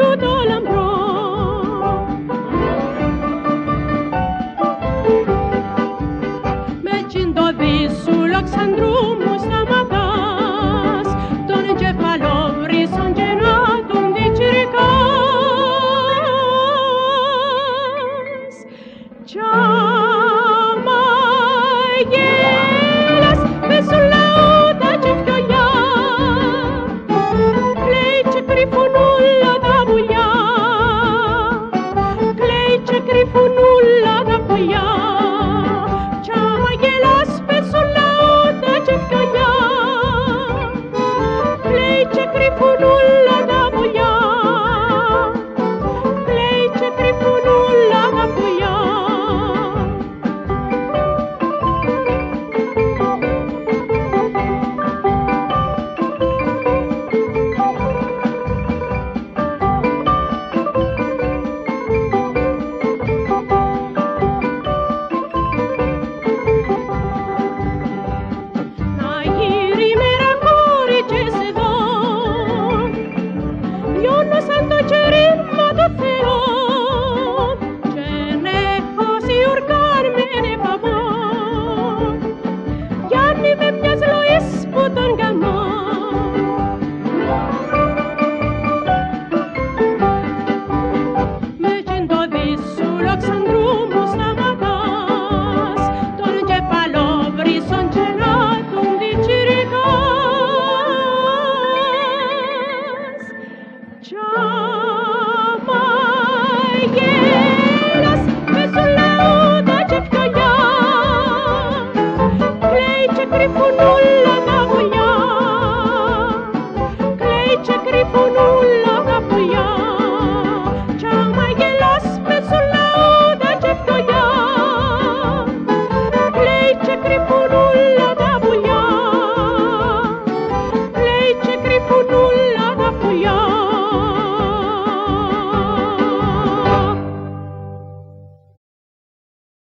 tutto l'ambrò. Mettendo vi sull'oxandrum punul siempre por